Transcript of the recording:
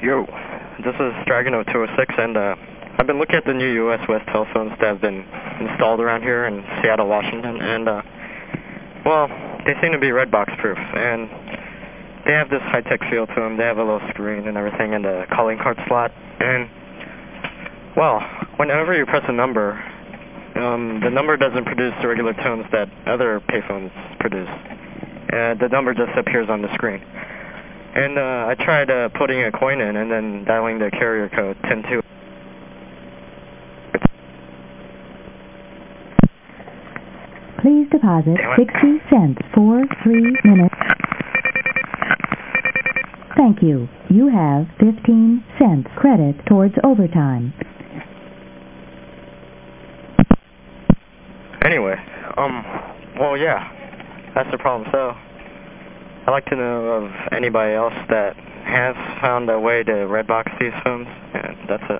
Yo, this is Dragono 206, and uh, I've been looking at the new US West telephones that have been installed around here in Seattle, Washington, and uh, well, they seem to be red box proof, and they have this high-tech feel to them. They have a little screen and everything, and a calling card slot, and well, whenever you press a number, um, the number doesn't produce the regular tones that other payphones produce. Uh, the number just appears on the screen. And uh, I tried uh, putting a coin in and then dialing the carrier code 102. Please deposit 60 cents for three minutes. Thank you. You have 15 cents credit towards overtime. Anyway, um, well, yeah, that's the problem. So, I'd like to know of anybody else that has found a way to Redbox these phones, and that's it.